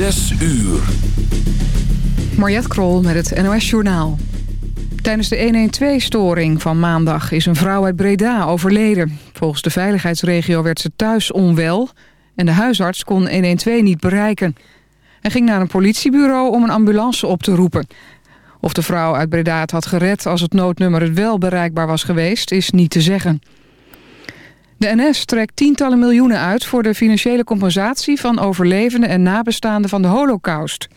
Zes uur. Mariette Krol met het NOS Journaal. Tijdens de 112-storing van maandag is een vrouw uit Breda overleden. Volgens de veiligheidsregio werd ze thuis onwel... en de huisarts kon 112 niet bereiken. Hij ging naar een politiebureau om een ambulance op te roepen. Of de vrouw uit Breda het had gered als het noodnummer wel bereikbaar was geweest... is niet te zeggen. De NS trekt tientallen miljoenen uit voor de financiële compensatie... van overlevenden en nabestaanden van de holocaust...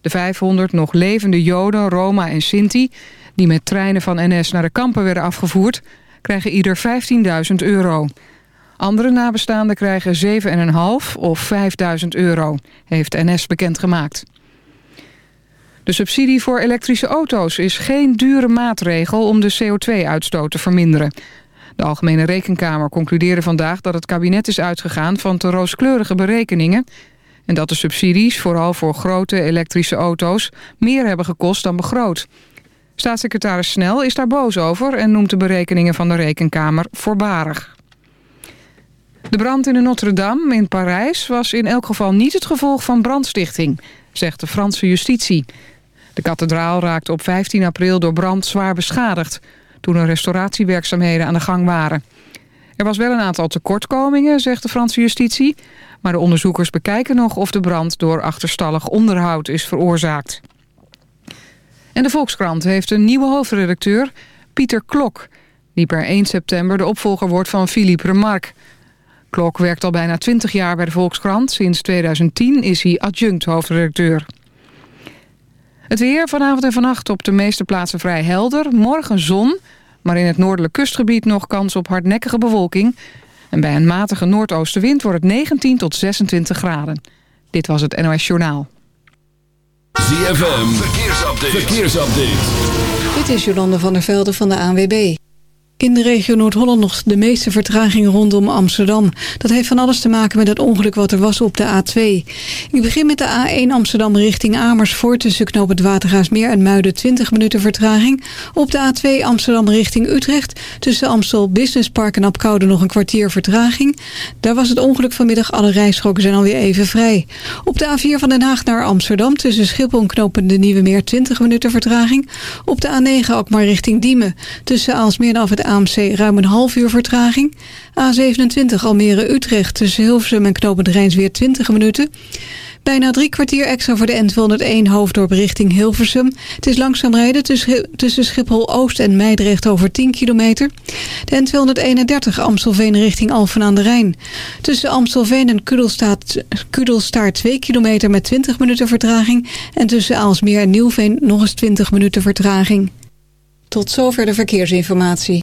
De 500 nog levende Joden, Roma en Sinti... die met treinen van NS naar de kampen werden afgevoerd... krijgen ieder 15.000 euro. Andere nabestaanden krijgen 7,5 of 5.000 euro, heeft NS bekendgemaakt. De subsidie voor elektrische auto's is geen dure maatregel... om de CO2-uitstoot te verminderen. De Algemene Rekenkamer concludeerde vandaag dat het kabinet is uitgegaan... van te rooskleurige berekeningen en dat de subsidies, vooral voor grote elektrische auto's... meer hebben gekost dan begroot. Staatssecretaris Snel is daar boos over... en noemt de berekeningen van de Rekenkamer voorbarig. De brand in de Notre-Dame in Parijs was in elk geval niet het gevolg van brandstichting... zegt de Franse justitie. De kathedraal raakte op 15 april door brand zwaar beschadigd... toen er restauratiewerkzaamheden aan de gang waren... Er was wel een aantal tekortkomingen, zegt de Franse justitie. Maar de onderzoekers bekijken nog of de brand door achterstallig onderhoud is veroorzaakt. En de Volkskrant heeft een nieuwe hoofdredacteur, Pieter Klok... die per 1 september de opvolger wordt van Philippe Remarque. Klok werkt al bijna 20 jaar bij de Volkskrant. Sinds 2010 is hij adjunct hoofdredacteur. Het weer vanavond en vannacht op de meeste plaatsen vrij helder. Morgen zon, maar in het noordelijk kustgebied nog kans op hardnekkige bewolking. En bij een matige noordoostenwind wordt het 19 tot 26 graden. Dit was het NOS Journaal. ZFM, verkeersupdate. verkeersupdate. Dit is Jolande van der Velde van de ANWB. In de regio Noord-Holland nog de meeste vertraging rondom Amsterdam. Dat heeft van alles te maken met het ongeluk wat er was op de A2. Ik begin met de A1 Amsterdam richting Amersfoort... tussen knoop het Watergaasmeer en Muiden 20 minuten vertraging. Op de A2 Amsterdam richting Utrecht... tussen Amstel Business Park en Apkoude nog een kwartier vertraging. Daar was het ongeluk vanmiddag. Alle rijstroken zijn alweer even vrij. Op de A4 van Den Haag naar Amsterdam... tussen Schiphol en knopen de Nieuwe Meer 20 minuten vertraging. Op de A9 ook maar richting Diemen. Tussen Aalsmeer en af het AMC ruim een half uur vertraging. A27 Almere-Utrecht tussen Hilversum en Knopend Rijnsweer 20 minuten. Bijna drie kwartier extra voor de N201 hoofddorp richting Hilversum. Het is langzaam rijden tussen Schiphol-Oost en Meidrecht over 10 kilometer. De N231 Amstelveen richting Alphen aan de Rijn. Tussen Amstelveen en Kudelstaart 2 kilometer met 20 minuten vertraging. En tussen Aalsmeer en Nieuwveen nog eens 20 minuten vertraging. Tot zover de verkeersinformatie.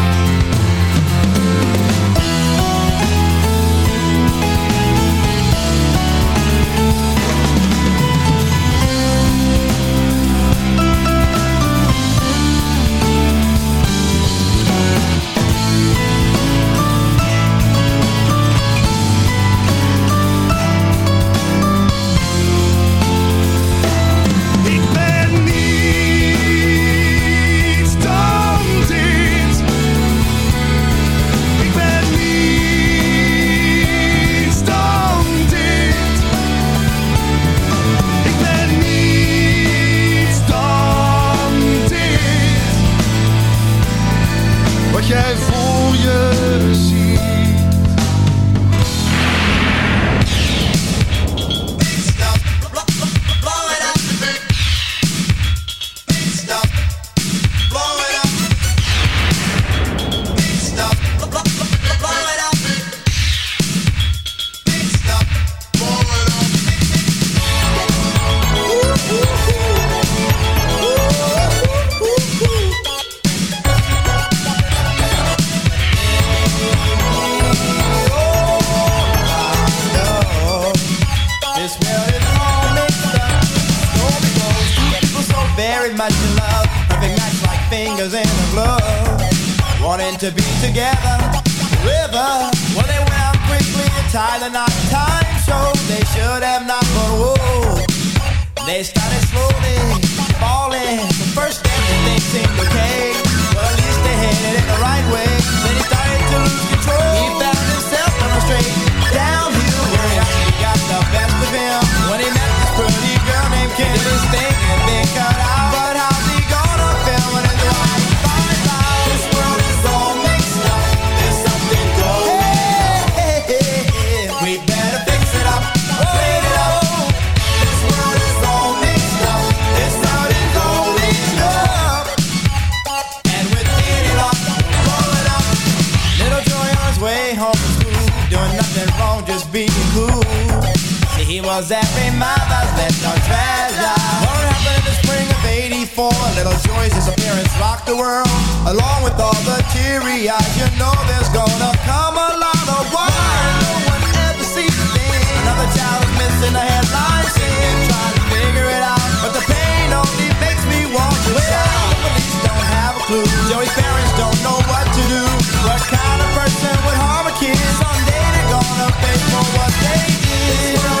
River, well they went out quickly and tied the knot. Time showed they should have not, but whoa. They started slowly falling. The first step and things seemed okay. Well at least they headed in the right way. Then he started to lose control. He found himself on a straight downhill where he got the best of him. was every mother's little treasure. What happened in the spring of 84? Little Joy's disappearance rocked the world. Along with all the teary eyes, you know there's gonna come a lot of war. No one ever sees a thing. Another child is missing a headline scene. Trying to figure it out, but the pain only makes me want to well, shout. Police don't have a clue. Joey's parents don't know what to do. What kind of person would harm a kid? Someday they're gonna pay for what they did.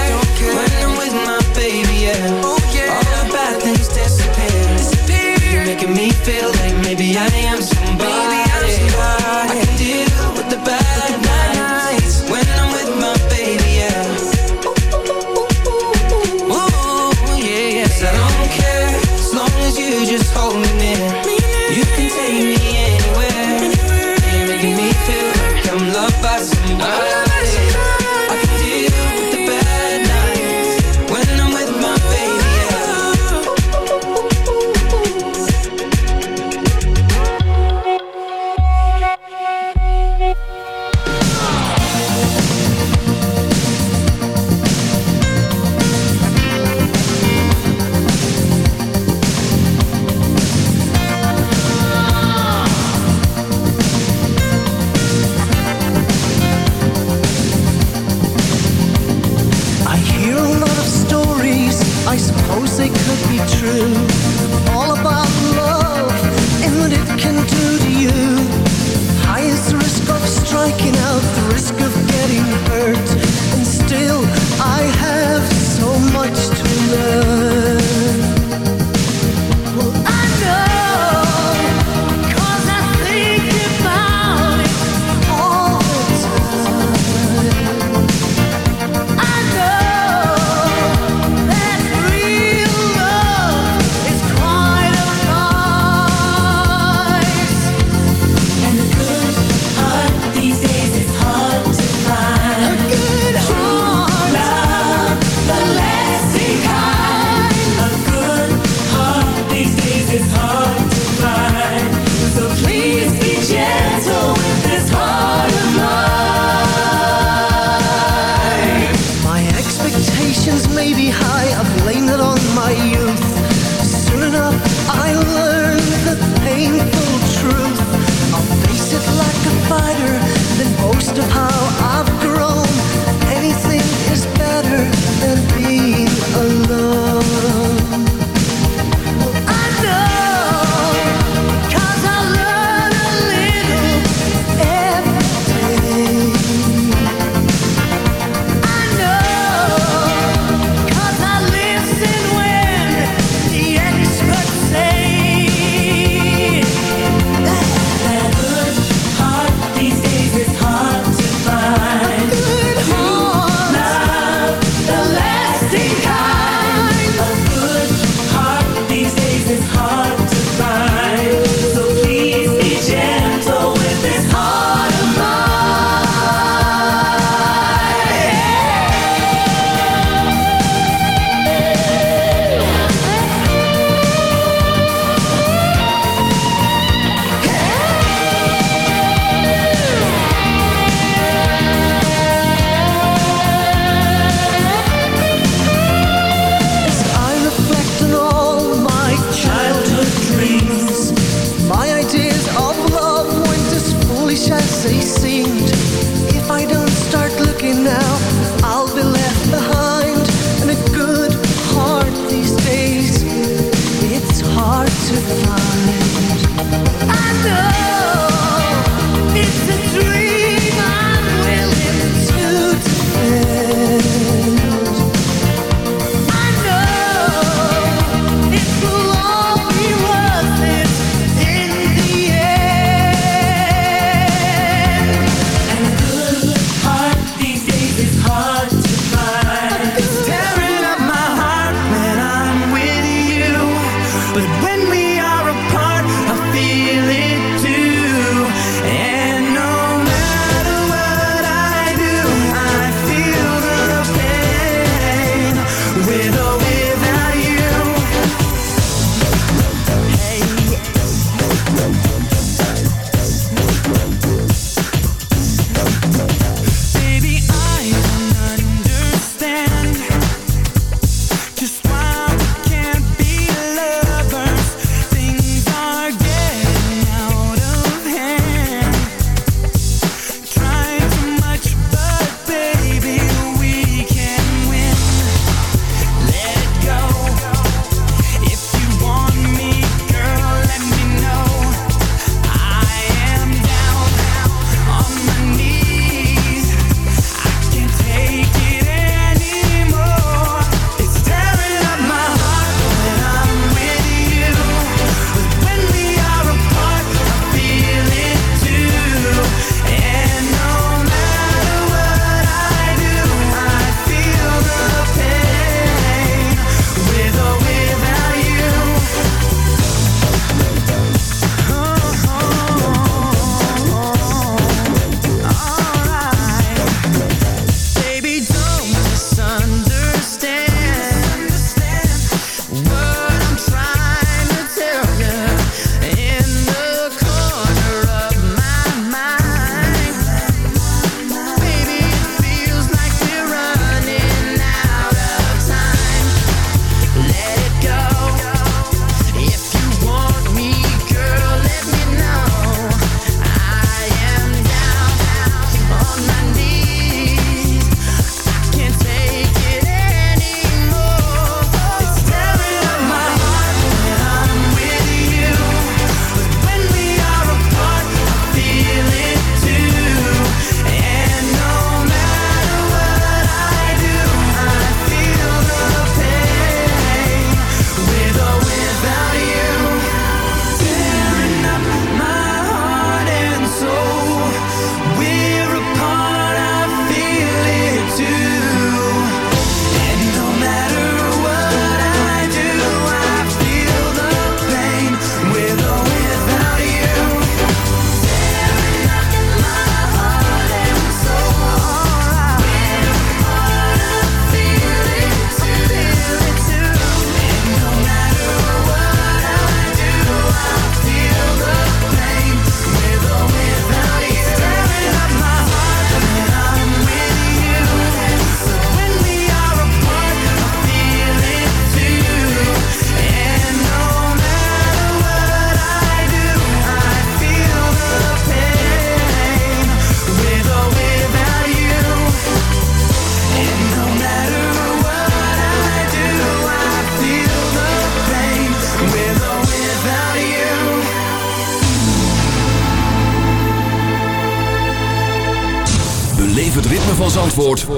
Maybe high, I blame it on my youth. Soon enough, I learned the painful truth. I'll face it like a fighter, then boast of how I've grown. Anything is better than being alone.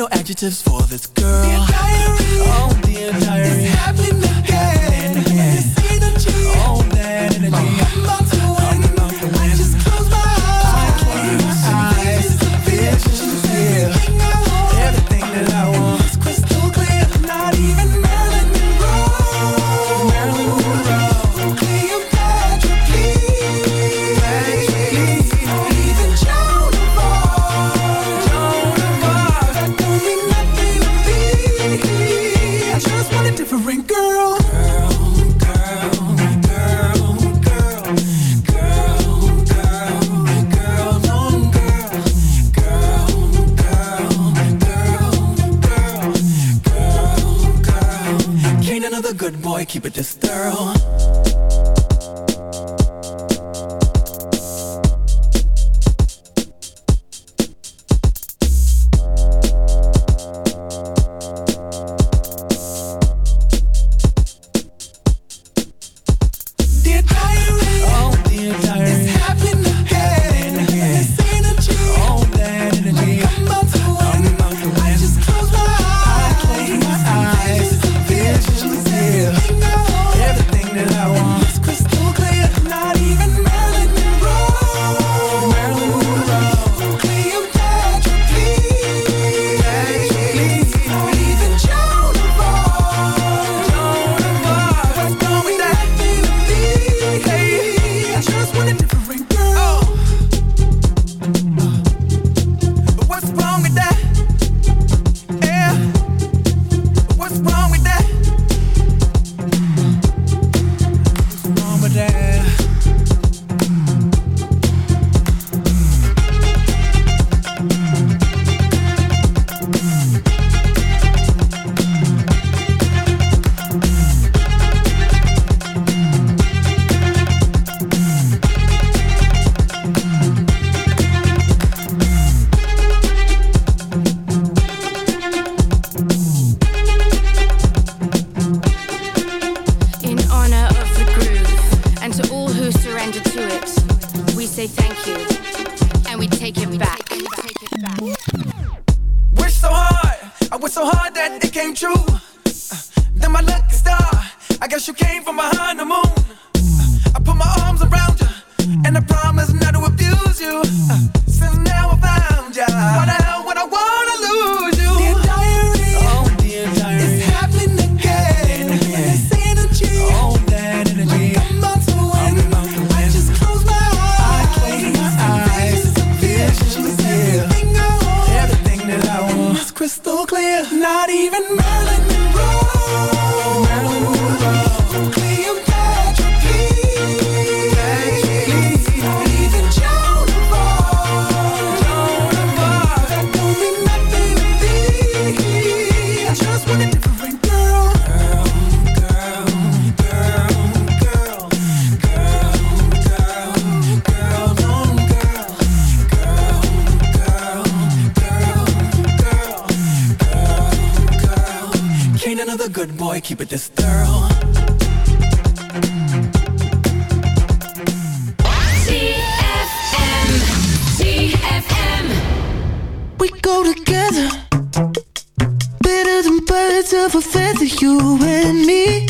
no adjectives for this girl. Oh dear diary, it's happening again. Again. See energy. Oh that energy. Oh. keep it this to fulfill to you and me.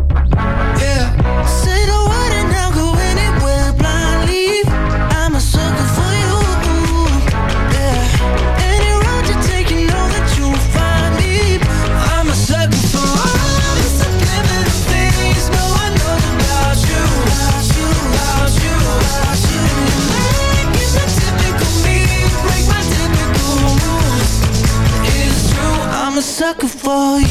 for you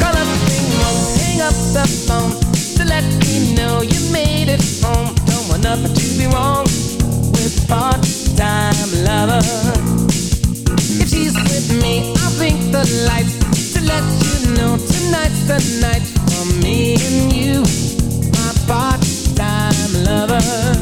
Call up Primo, hang up the phone to let me know you made it home. Don't want nothing to be wrong with part-time. If she's with me, I'll blink the lights to let you know tonight's the night for me and you, my part-time lover.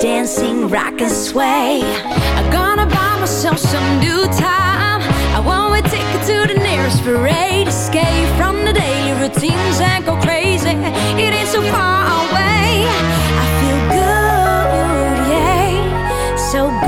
dancing, rock and sway. I'm gonna buy myself some new time. I want a ticket to the nearest parade. Escape from the daily routines and go crazy. It is so far away. I feel good, yeah, so good.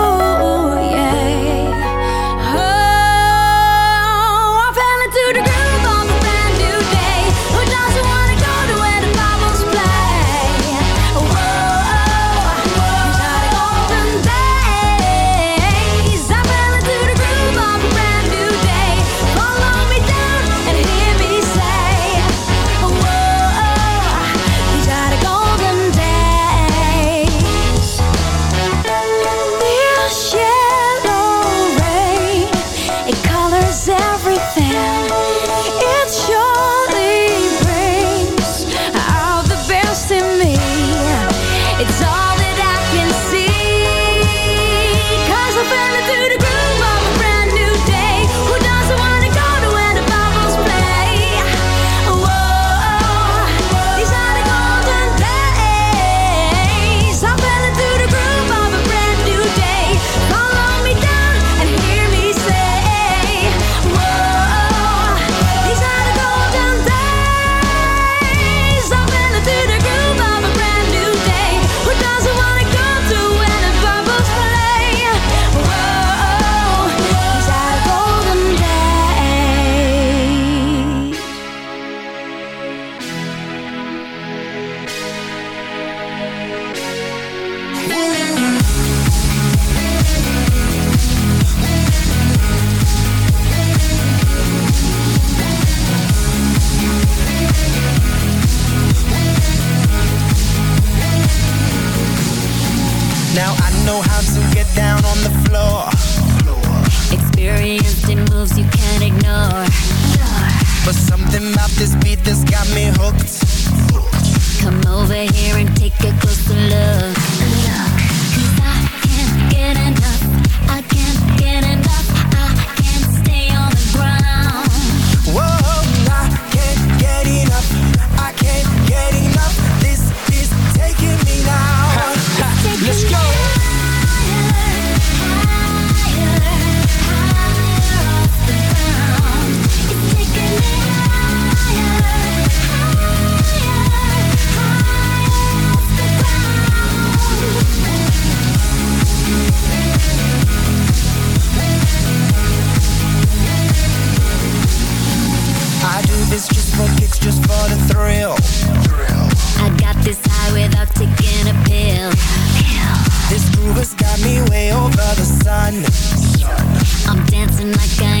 Like I